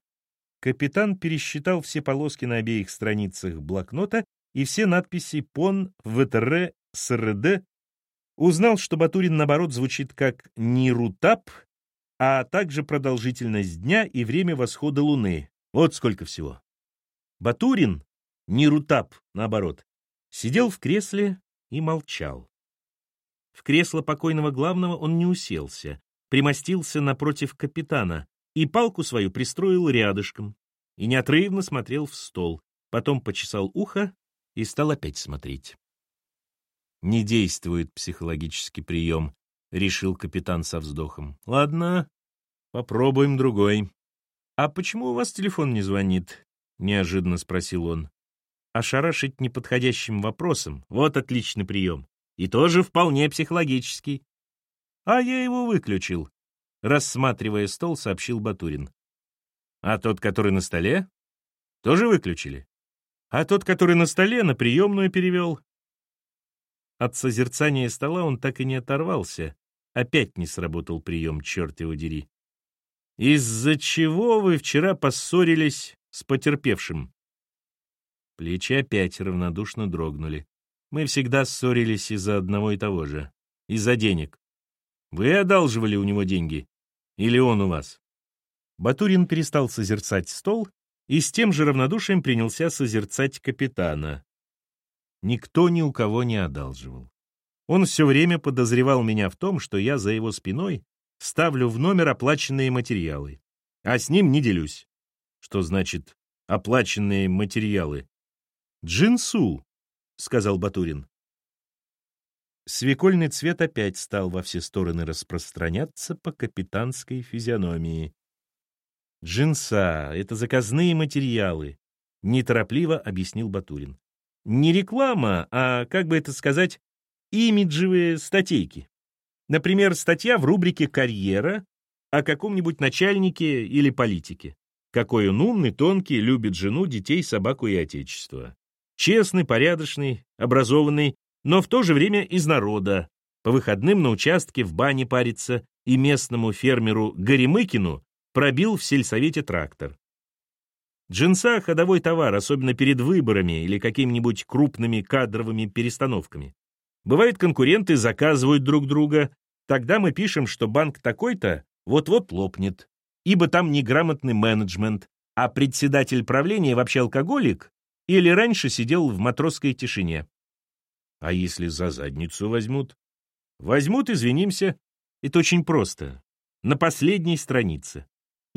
капитан пересчитал все полоски на обеих страницах блокнота и все надписи «ПОН», «ВТР», «СРД», узнал, что Батурин, наоборот, звучит как «Нирутап», а также продолжительность дня и время восхода Луны. Вот сколько всего. Батурин, Нирутап, наоборот, сидел в кресле и молчал. В кресло покойного главного он не уселся, примостился напротив капитана и палку свою пристроил рядышком и неотрывно смотрел в стол, потом почесал ухо и стал опять смотреть. «Не действует психологический прием», — решил капитан со вздохом. «Ладно, попробуем другой». «А почему у вас телефон не звонит?» — неожиданно спросил он. Ошарашить неподходящим вопросом — вот отличный прием. И тоже вполне психологический. А я его выключил, рассматривая стол, сообщил Батурин. А тот, который на столе, тоже выключили. А тот, который на столе, на приемную перевел. От созерцания стола он так и не оторвался. Опять не сработал прием, черт его дери. «Из-за чего вы вчера поссорились с потерпевшим?» Плечи опять равнодушно дрогнули. Мы всегда ссорились из-за одного и того же. Из-за денег. Вы одалживали у него деньги? Или он у вас? Батурин перестал созерцать стол и с тем же равнодушием принялся созерцать капитана. Никто ни у кого не одалживал. Он все время подозревал меня в том, что я за его спиной ставлю в номер оплаченные материалы, а с ним не делюсь. Что значит оплаченные материалы? Джинсу, сказал Батурин. Свекольный цвет опять стал во все стороны распространяться по капитанской физиономии. «Джинса — это заказные материалы», — неторопливо объяснил Батурин. «Не реклама, а, как бы это сказать, имиджевые статейки. Например, статья в рубрике «Карьера» о каком-нибудь начальнике или политике. Какой он умный, тонкий, любит жену, детей, собаку и отечество. Честный, порядочный, образованный, но в то же время из народа. По выходным на участке в бане парится и местному фермеру Горемыкину пробил в сельсовете трактор. Джинса — ходовой товар, особенно перед выборами или какими-нибудь крупными кадровыми перестановками. Бывает, конкуренты заказывают друг друга, тогда мы пишем, что банк такой-то вот-вот лопнет, ибо там неграмотный менеджмент, а председатель правления вообще алкоголик или раньше сидел в матросской тишине. А если за задницу возьмут? Возьмут, извинимся. Это очень просто. На последней странице.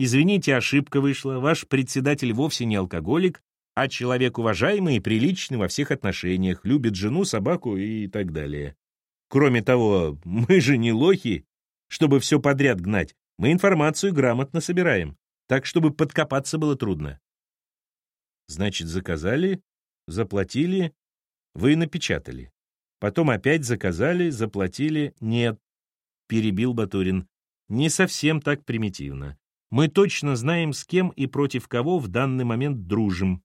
Извините, ошибка вышла. Ваш председатель вовсе не алкоголик, а человек уважаемый и приличный во всех отношениях, любит жену, собаку и так далее. Кроме того, мы же не лохи, чтобы все подряд гнать. Мы информацию грамотно собираем, так, чтобы подкопаться было трудно. Значит, заказали, заплатили, вы напечатали. Потом опять заказали, заплатили. Нет, перебил Батурин. Не совсем так примитивно. Мы точно знаем, с кем и против кого в данный момент дружим.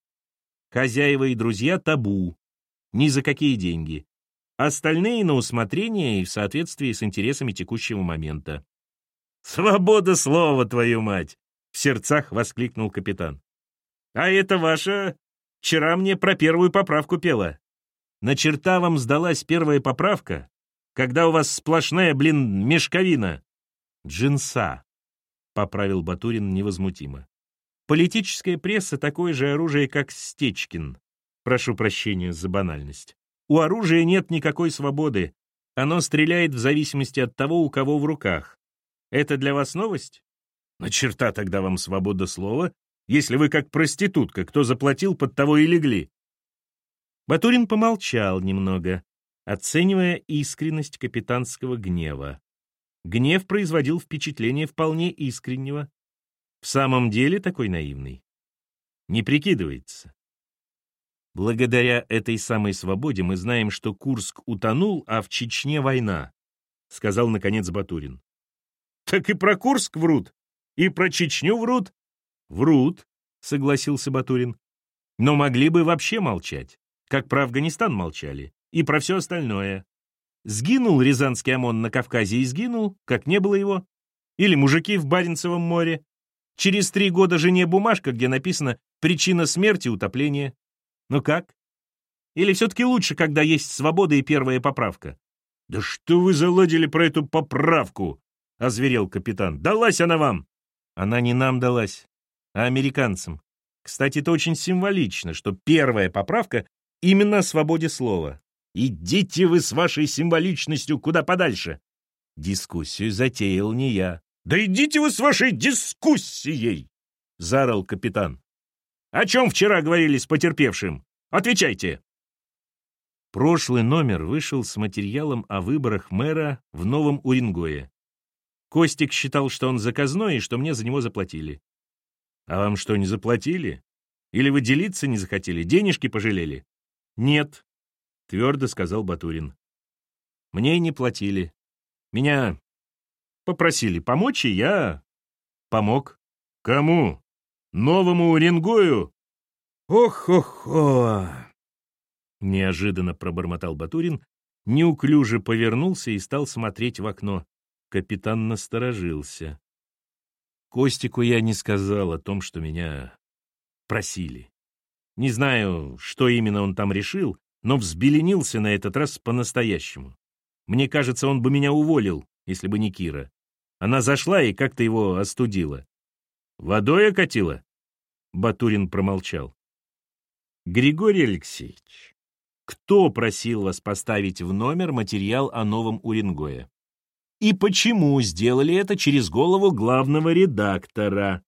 Хозяева и друзья табу. Ни за какие деньги. Остальные на усмотрение и в соответствии с интересами текущего момента. «Свобода слова, твою мать!» — в сердцах воскликнул капитан. «А это ваша Вчера мне про первую поправку пела. На черта вам сдалась первая поправка, когда у вас сплошная, блин, мешковина. Джинса, — поправил Батурин невозмутимо. Политическая пресса — такое же оружие, как Стечкин. Прошу прощения за банальность. У оружия нет никакой свободы. Оно стреляет в зависимости от того, у кого в руках. Это для вас новость? На черта тогда вам свобода слова, если вы как проститутка, кто заплатил, под того и легли. Батурин помолчал немного, оценивая искренность капитанского гнева. Гнев производил впечатление вполне искреннего. В самом деле такой наивный. Не прикидывается. Благодаря этой самой свободе мы знаем, что Курск утонул, а в Чечне война, — сказал, наконец, Батурин. Так и про Курск врут, и про Чечню врут, Врут, согласился Батурин. Но могли бы вообще молчать, как про Афганистан молчали, и про все остальное. Сгинул Рязанский ОМОН на Кавказе и сгинул, как не было его. Или мужики в Баренцевом море. Через три года жене бумажка, где написано «Причина смерти – утопление». Ну как? Или все-таки лучше, когда есть свобода и первая поправка? «Да что вы заладили про эту поправку?» — озверел капитан. «Далась она вам!» «Она не нам далась а американцам. Кстати, это очень символично, что первая поправка именно о свободе слова. «Идите вы с вашей символичностью куда подальше!» Дискуссию затеял не я. «Да идите вы с вашей дискуссией!» — заорал капитан. «О чем вчера говорили с потерпевшим? Отвечайте!» Прошлый номер вышел с материалом о выборах мэра в Новом Уренгое. Костик считал, что он заказной и что мне за него заплатили. А вам что, не заплатили? Или вы делиться не захотели, денежки пожалели? Нет, твердо сказал Батурин. Мне не платили. Меня попросили помочь, и я помог. Кому? Новому Уренгою? Ох-ох-ох! Неожиданно пробормотал Батурин, неуклюже повернулся и стал смотреть в окно. Капитан насторожился. Костику я не сказал о том, что меня просили. Не знаю, что именно он там решил, но взбеленился на этот раз по-настоящему. Мне кажется, он бы меня уволил, если бы не Кира. Она зашла и как-то его остудила. «Водой окатила?» Батурин промолчал. «Григорий Алексеевич, кто просил вас поставить в номер материал о новом Уренгое?» и почему сделали это через голову главного редактора.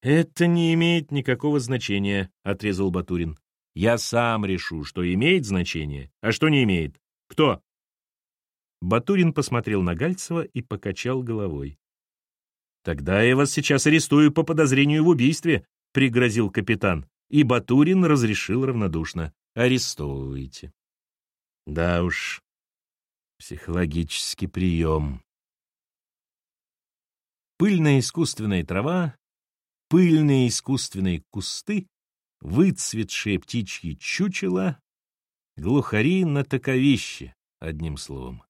«Это не имеет никакого значения», — отрезал Батурин. «Я сам решу, что имеет значение, а что не имеет. Кто?» Батурин посмотрел на Гальцева и покачал головой. «Тогда я вас сейчас арестую по подозрению в убийстве», — пригрозил капитан. И Батурин разрешил равнодушно. «Арестуйте». Да уж, психологический прием. Пыльная искусственная трава, пыльные искусственные кусты, выцветшие птичьи чучела, глухари на таковище, одним словом.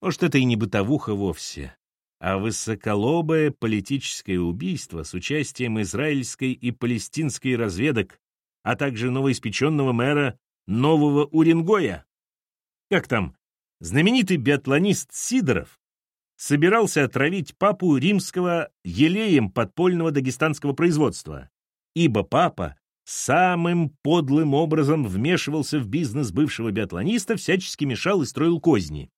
Может, это и не бытовуха вовсе, а высоколобое политическое убийство с участием израильской и палестинской разведок, а также новоиспеченного мэра Нового Уренгоя. Как там, знаменитый биатлонист Сидоров собирался отравить папу римского елеем подпольного дагестанского производства, ибо папа самым подлым образом вмешивался в бизнес бывшего биатлониста, всячески мешал и строил козни.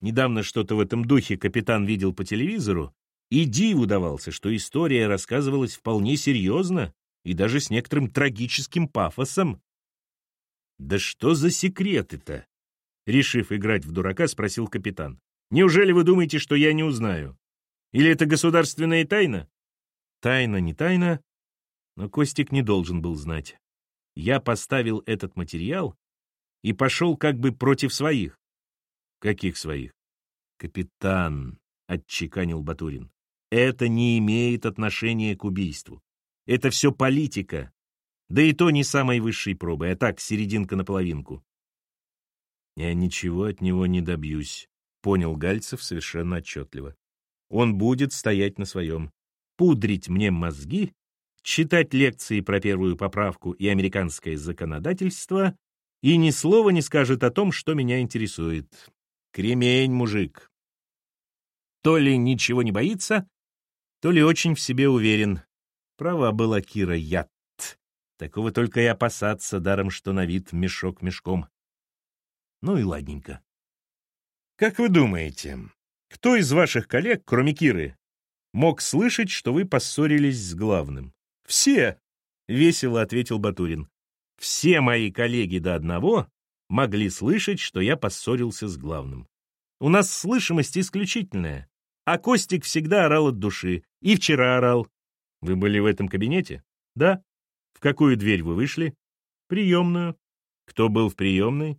Недавно что-то в этом духе капитан видел по телевизору, и диву давался, что история рассказывалась вполне серьезно и даже с некоторым трагическим пафосом. «Да что за секреты-то?» Решив играть в дурака, спросил капитан. Неужели вы думаете, что я не узнаю? Или это государственная тайна? Тайна не тайна, но Костик не должен был знать. Я поставил этот материал и пошел как бы против своих. Каких своих? Капитан, — отчеканил Батурин, — это не имеет отношения к убийству. Это все политика. Да и то не самой высшей пробы, а так, серединка на половинку. Я ничего от него не добьюсь, понял Гальцев совершенно отчетливо. Он будет стоять на своем. Пудрить мне мозги, читать лекции про первую поправку и американское законодательство и ни слова не скажет о том, что меня интересует. Кремень, мужик. То ли ничего не боится, то ли очень в себе уверен. Права была Кира Ят. Такого только и опасаться, даром что на вид мешок мешком. Ну и ладненько. Как вы думаете, кто из ваших коллег, кроме Киры, мог слышать, что вы поссорились с главным? Все, — весело ответил Батурин. Все мои коллеги до одного могли слышать, что я поссорился с главным. У нас слышимость исключительная, а Костик всегда орал от души. И вчера орал. Вы были в этом кабинете? Да. В какую дверь вы вышли? Приемную. Кто был в приемной?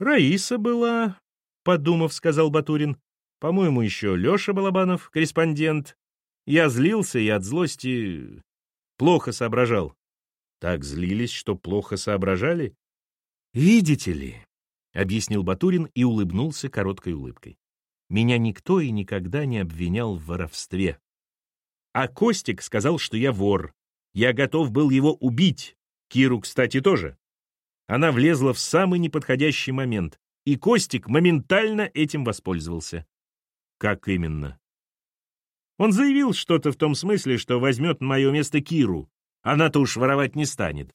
Раиса была, подумав, сказал Батурин. По-моему, еще Леша Балабанов, корреспондент. Я злился и от злости плохо соображал. Так злились, что плохо соображали? Видите ли, объяснил Батурин и улыбнулся короткой улыбкой. Меня никто и никогда не обвинял в воровстве. А Костик сказал, что я вор. Я готов был его убить. Киру, кстати, тоже. Она влезла в самый неподходящий момент и Костик моментально этим воспользовался. Как именно? Он заявил что-то в том смысле, что возьмет на мое место Киру. Она-то уж воровать не станет.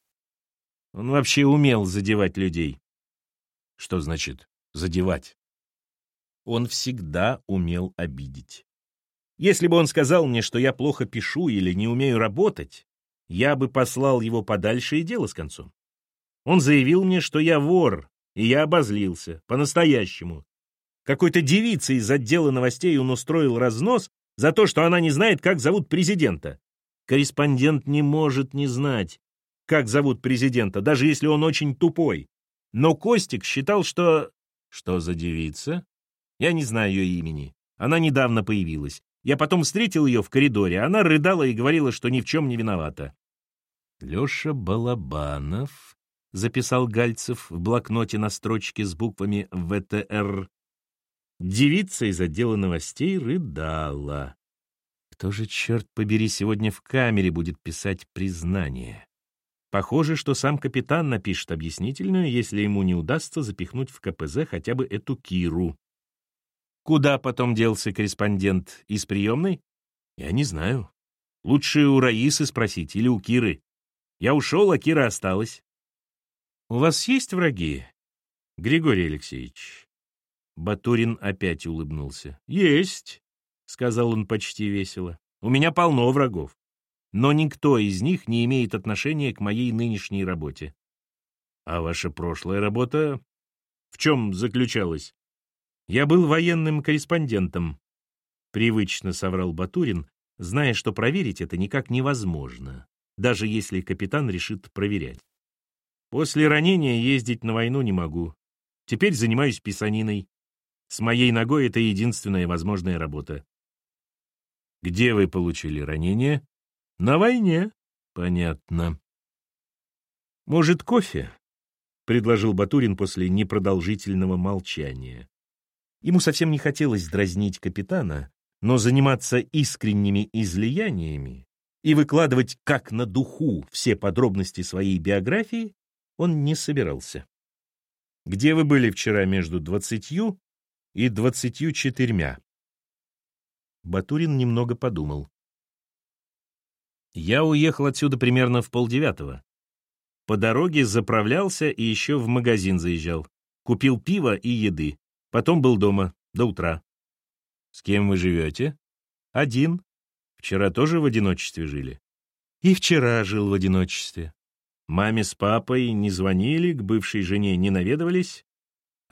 Он вообще умел задевать людей. Что значит «задевать»? Он всегда умел обидеть. Если бы он сказал мне, что я плохо пишу или не умею работать, я бы послал его подальше и дело с концом. Он заявил мне, что я вор, и я обозлился, по-настоящему. Какой-то девице из отдела новостей он устроил разнос за то, что она не знает, как зовут президента. Корреспондент не может не знать, как зовут президента, даже если он очень тупой. Но Костик считал, что... Что за девица? Я не знаю ее имени. Она недавно появилась. Я потом встретил ее в коридоре. Она рыдала и говорила, что ни в чем не виновата. Леша Балабанов — записал Гальцев в блокноте на строчке с буквами ВТР. Девица из отдела новостей рыдала. Кто же, черт побери, сегодня в камере будет писать признание? Похоже, что сам капитан напишет объяснительную, если ему не удастся запихнуть в КПЗ хотя бы эту Киру. Куда потом делся корреспондент? Из приемной? Я не знаю. Лучше у Раисы спросить или у Киры. Я ушел, а Кира осталась. «У вас есть враги, Григорий Алексеевич?» Батурин опять улыбнулся. «Есть», — сказал он почти весело. «У меня полно врагов. но никто из них не имеет отношения к моей нынешней работе. А ваша прошлая работа в чем заключалась? Я был военным корреспондентом. Привычно соврал Батурин, зная, что проверить это никак невозможно, даже если капитан решит проверять. После ранения ездить на войну не могу. Теперь занимаюсь писаниной. С моей ногой это единственная возможная работа. Где вы получили ранение? На войне. Понятно. Может, кофе? Предложил Батурин после непродолжительного молчания. Ему совсем не хотелось дразнить капитана, но заниматься искренними излияниями и выкладывать как на духу все подробности своей биографии он не собирался. «Где вы были вчера между двадцатью и двадцатью четырьмя?» Батурин немного подумал. «Я уехал отсюда примерно в полдевятого. По дороге заправлялся и еще в магазин заезжал. Купил пиво и еды. Потом был дома до утра. С кем вы живете? Один. Вчера тоже в одиночестве жили? И вчера жил в одиночестве. Маме с папой не звонили, к бывшей жене не наведывались.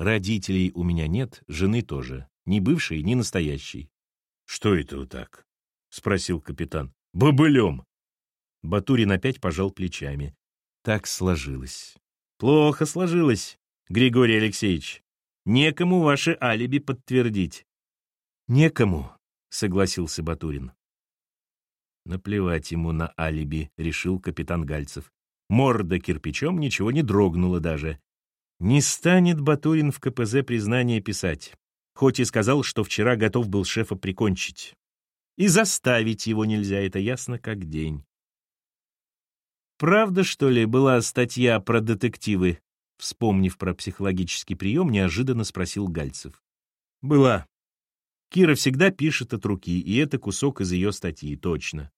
Родителей у меня нет, жены тоже. Ни бывшей, ни настоящей. Что это вы так? Спросил капитан. Бобылем. Батурин опять пожал плечами. Так сложилось. Плохо сложилось, Григорий Алексеевич. Некому ваше алиби подтвердить. Некому, согласился Батурин. Наплевать ему на алиби, решил капитан Гальцев. Морда кирпичом ничего не дрогнула даже. Не станет Батурин в КПЗ признание писать, хоть и сказал, что вчера готов был шефа прикончить. И заставить его нельзя, это ясно как день. Правда, что ли, была статья про детективы? Вспомнив про психологический прием, неожиданно спросил Гальцев. Была. Кира всегда пишет от руки, и это кусок из ее статьи, точно.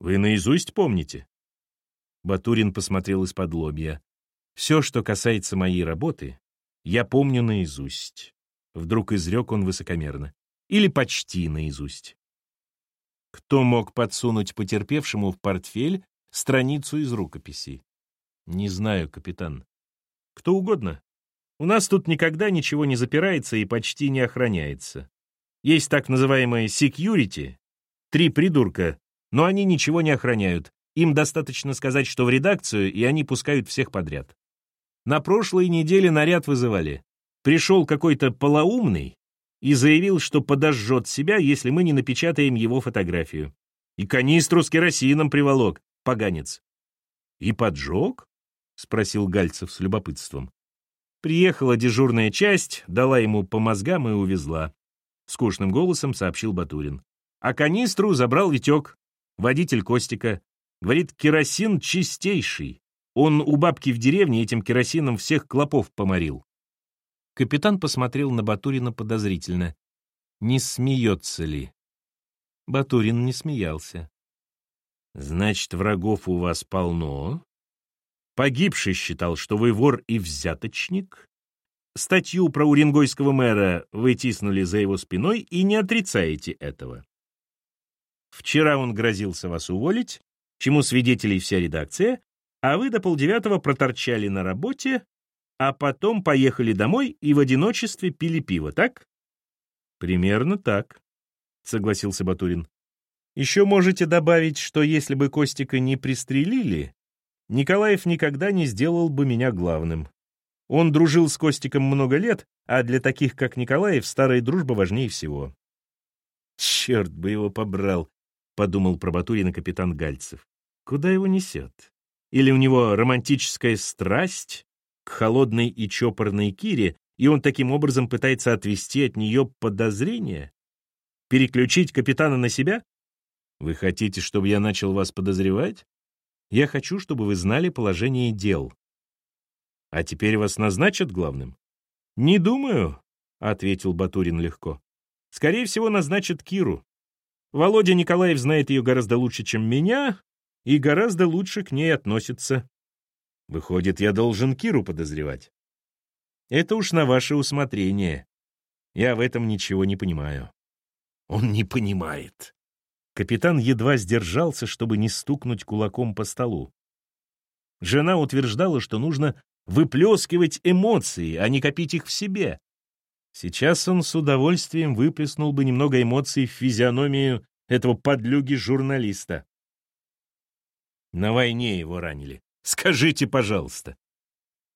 Вы наизусть помните? Батурин посмотрел из-под лобья. Все, что касается моей работы, я помню наизусть. Вдруг изрек он высокомерно. Или почти наизусть. Кто мог подсунуть потерпевшему в портфель страницу из рукописи. Не знаю, капитан. Кто угодно. У нас тут никогда ничего не запирается и почти не охраняется. Есть так называемые security, три придурка, но они ничего не охраняют. Им достаточно сказать, что в редакцию, и они пускают всех подряд. На прошлой неделе наряд вызывали. Пришел какой-то полоумный и заявил, что подожжет себя, если мы не напечатаем его фотографию. И канистру с керосином приволок поганец. «И поджег?» — спросил Гальцев с любопытством. Приехала дежурная часть, дала ему по мозгам и увезла. Скучным голосом сообщил Батурин. А канистру забрал Витек, водитель Костика. Говорит, керосин чистейший. Он у бабки в деревне этим керосином всех клопов поморил. Капитан посмотрел на Батурина подозрительно. Не смеется ли? Батурин не смеялся. Значит, врагов у вас полно. Погибший считал, что вы вор и взяточник. Статью про уренгойского мэра вы тиснули за его спиной и не отрицаете этого. Вчера он грозился вас уволить, чему свидетелей вся редакция, а вы до полдевятого проторчали на работе, а потом поехали домой и в одиночестве пили пиво, так? Примерно так, согласился Батурин. Еще можете добавить, что если бы Костика не пристрелили, Николаев никогда не сделал бы меня главным. Он дружил с Костиком много лет, а для таких, как Николаев, старая дружба важнее всего. «Черт бы его побрал», — подумал про Батурина капитан Гальцев. «Куда его несет? Или у него романтическая страсть к холодной и чопорной Кире, и он таким образом пытается отвести от нее подозрения? Переключить капитана на себя? Вы хотите, чтобы я начал вас подозревать? Я хочу, чтобы вы знали положение дел. А теперь вас назначат главным? Не думаю, ответил Батурин легко. Скорее всего, назначат Киру. Володя Николаев знает ее гораздо лучше, чем меня, и гораздо лучше к ней относится. Выходит, я должен Киру подозревать. Это уж на ваше усмотрение. Я в этом ничего не понимаю. Он не понимает, Капитан едва сдержался, чтобы не стукнуть кулаком по столу. Жена утверждала, что нужно выплескивать эмоции, а не копить их в себе. Сейчас он с удовольствием выплеснул бы немного эмоций в физиономию этого подлюги-журналиста. На войне его ранили. Скажите, пожалуйста.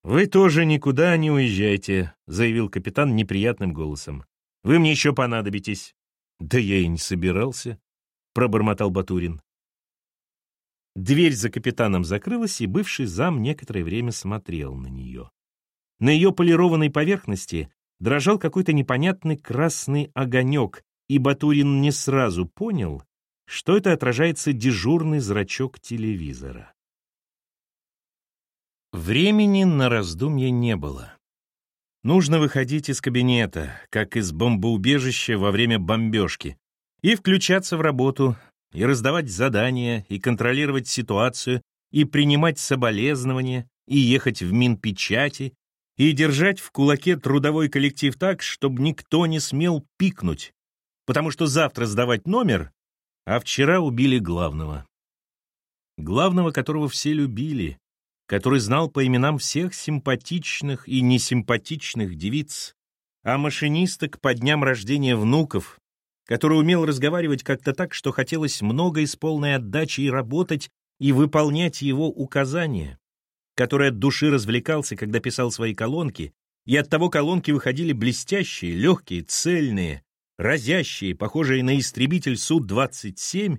«Вы тоже никуда не уезжайте», — заявил капитан неприятным голосом. «Вы мне еще понадобитесь». «Да я и не собирался», — пробормотал Батурин. Дверь за капитаном закрылась, и бывший зам некоторое время смотрел на нее. На ее полированной поверхности дрожал какой-то непонятный красный огонек, и Батурин не сразу понял, что это отражается дежурный зрачок телевизора. Времени на раздумье не было. Нужно выходить из кабинета, как из бомбоубежища во время бомбежки, и включаться в работу, и раздавать задания, и контролировать ситуацию, и принимать соболезнования, и ехать в Минпечати, и держать в кулаке трудовой коллектив так, чтобы никто не смел пикнуть, потому что завтра сдавать номер, а вчера убили главного. Главного, которого все любили, который знал по именам всех симпатичных и несимпатичных девиц, а машинисток по дням рождения внуков, который умел разговаривать как-то так, что хотелось много из полной отдачи и работать, и выполнять его указания, который от души развлекался, когда писал свои колонки, и от того колонки выходили блестящие, легкие, цельные, разящие, похожие на истребитель Су-27,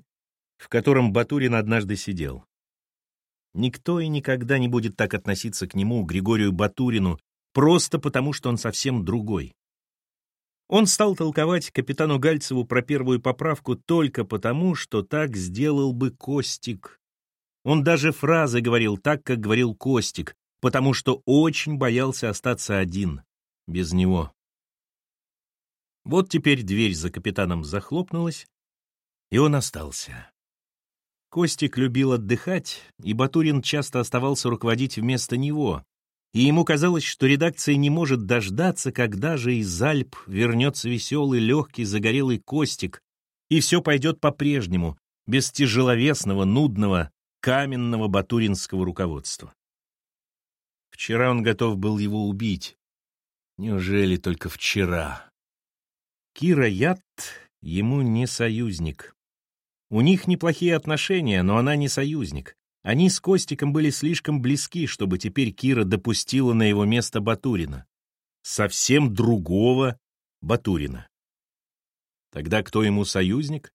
в котором Батурин однажды сидел. Никто и никогда не будет так относиться к нему, Григорию Батурину, просто потому, что он совсем другой. Он стал толковать капитану Гальцеву про первую поправку только потому, что так сделал бы Костик. Он даже фразы говорил так, как говорил Костик, потому что очень боялся остаться один, без него. Вот теперь дверь за капитаном захлопнулась, и он остался. Костик любил отдыхать, и Батурин часто оставался руководить вместо него, и ему казалось, что редакция не может дождаться, когда же из Альп вернется веселый, легкий, загорелый Костик, и все пойдет по-прежнему, без тяжеловесного, нудного, каменного батуринского руководства. Вчера он готов был его убить. Неужели только вчера? Кира Ят ему не союзник. У них неплохие отношения, но она не союзник. Они с Костиком были слишком близки, чтобы теперь Кира допустила на его место Батурина. Совсем другого Батурина. Тогда кто ему союзник?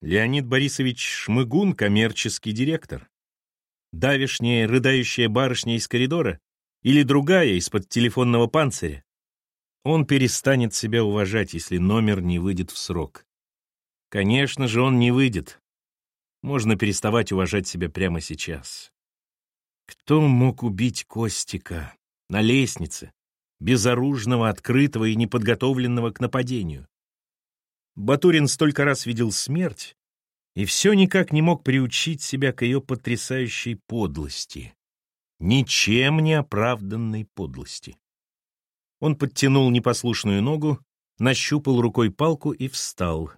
Леонид Борисович Шмыгун, коммерческий директор. Давишняя рыдающая барышня из коридора? Или другая из-под телефонного панциря? Он перестанет себя уважать, если номер не выйдет в срок. Конечно же, он не выйдет. Можно переставать уважать себя прямо сейчас. Кто мог убить Костика? На лестнице, безоружного, открытого и неподготовленного к нападению. Батурин столько раз видел смерть, и все никак не мог приучить себя к ее потрясающей подлости. Ничем не оправданной подлости. Он подтянул непослушную ногу, нащупал рукой палку и встал,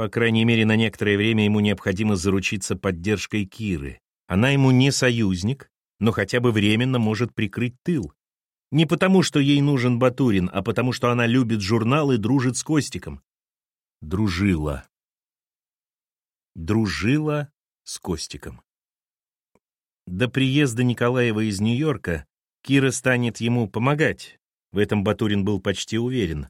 по крайней мере, на некоторое время ему необходимо заручиться поддержкой Киры. Она ему не союзник, но хотя бы временно может прикрыть тыл. Не потому, что ей нужен Батурин, а потому, что она любит журнал и дружит с Костиком. Дружила. Дружила с Костиком. До приезда Николаева из Нью-Йорка Кира станет ему помогать. В этом Батурин был почти уверен.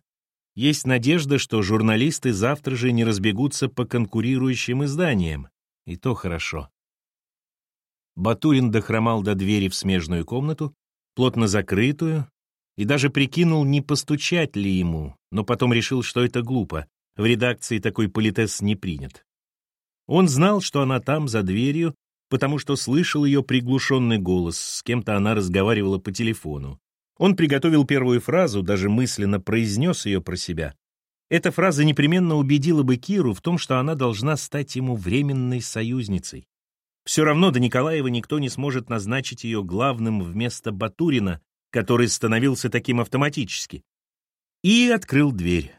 Есть надежда, что журналисты завтра же не разбегутся по конкурирующим изданиям. И то хорошо. Батурин дохромал до двери в смежную комнату, плотно закрытую, и даже прикинул, не постучать ли ему, но потом решил, что это глупо. В редакции такой политес не принят. Он знал, что она там, за дверью, потому что слышал ее приглушенный голос, с кем-то она разговаривала по телефону. Он приготовил первую фразу, даже мысленно произнес ее про себя. Эта фраза непременно убедила бы Киру в том, что она должна стать ему временной союзницей. Все равно до Николаева никто не сможет назначить ее главным вместо Батурина, который становился таким автоматически. И открыл дверь.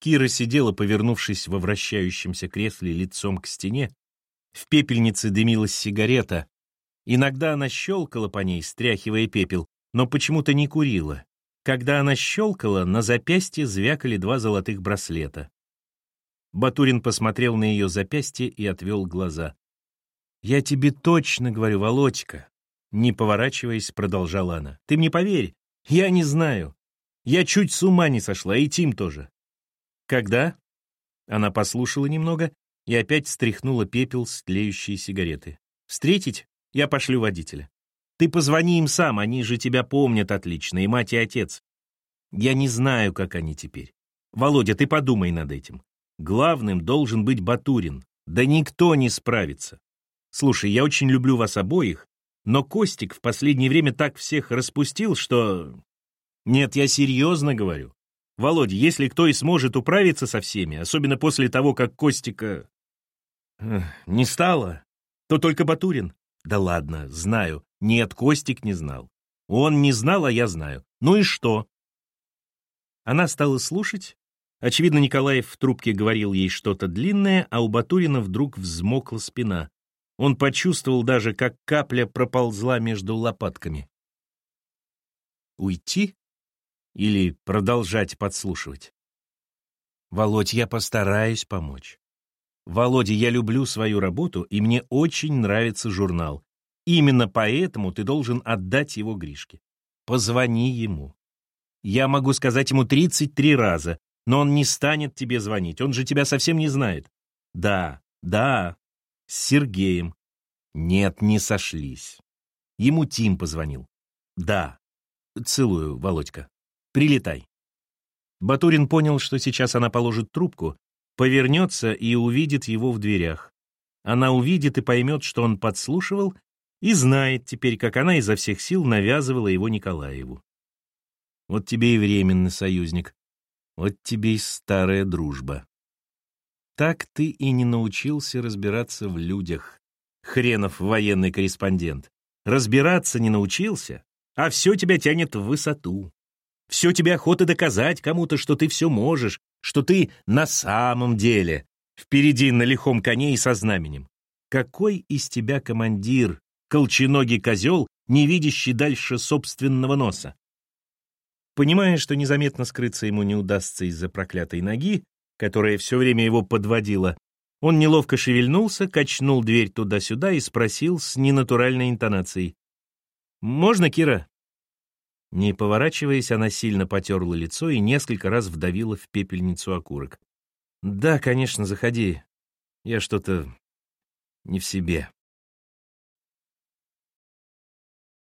Кира сидела, повернувшись во вращающемся кресле лицом к стене. В пепельнице дымилась сигарета. Иногда она щелкала по ней, стряхивая пепел, но почему-то не курила. Когда она щелкала, на запястье звякали два золотых браслета. Батурин посмотрел на ее запястье и отвел глаза. «Я тебе точно говорю, Володька», — не поворачиваясь, продолжала она. «Ты мне поверь, я не знаю. Я чуть с ума не сошла, и Тим тоже». «Когда?» Она послушала немного и опять стряхнула пепел с тлеющей сигареты. «Встретить? Я пошлю водителя». Ты позвони им сам, они же тебя помнят отлично, и мать, и отец. Я не знаю, как они теперь. Володя, ты подумай над этим. Главным должен быть Батурин. Да никто не справится. Слушай, я очень люблю вас обоих, но Костик в последнее время так всех распустил, что... Нет, я серьезно говорю. Володя, если кто и сможет управиться со всеми, особенно после того, как Костика... не стало, то только Батурин. Да ладно, знаю. Нет, Костик не знал. Он не знал, а я знаю. Ну и что? Она стала слушать. Очевидно, Николаев в трубке говорил ей что-то длинное, а у Батурина вдруг взмокла спина. Он почувствовал даже, как капля проползла между лопатками. Уйти? Или продолжать подслушивать? Володь, я постараюсь помочь. Володя, я люблю свою работу, и мне очень нравится журнал. Именно поэтому ты должен отдать его Гришке. Позвони ему. Я могу сказать ему 33 раза, но он не станет тебе звонить, он же тебя совсем не знает. Да, да, с Сергеем. Нет, не сошлись. Ему Тим позвонил. Да. Целую, Володька. Прилетай. Батурин понял, что сейчас она положит трубку, повернется и увидит его в дверях. Она увидит и поймет, что он подслушивал, и знает теперь, как она изо всех сил навязывала его Николаеву. Вот тебе и временный союзник, вот тебе и старая дружба. Так ты и не научился разбираться в людях, хренов военный корреспондент. Разбираться не научился, а все тебя тянет в высоту. Все тебе охота доказать кому-то, что ты все можешь, что ты на самом деле впереди на лихом коне и со знаменем. Какой из тебя командир, колченогий козел, не видящий дальше собственного носа. Понимая, что незаметно скрыться ему не удастся из-за проклятой ноги, которая все время его подводила, он неловко шевельнулся, качнул дверь туда-сюда и спросил с ненатуральной интонацией. «Можно, Кира?» Не поворачиваясь, она сильно потерла лицо и несколько раз вдавила в пепельницу окурок. «Да, конечно, заходи. Я что-то не в себе».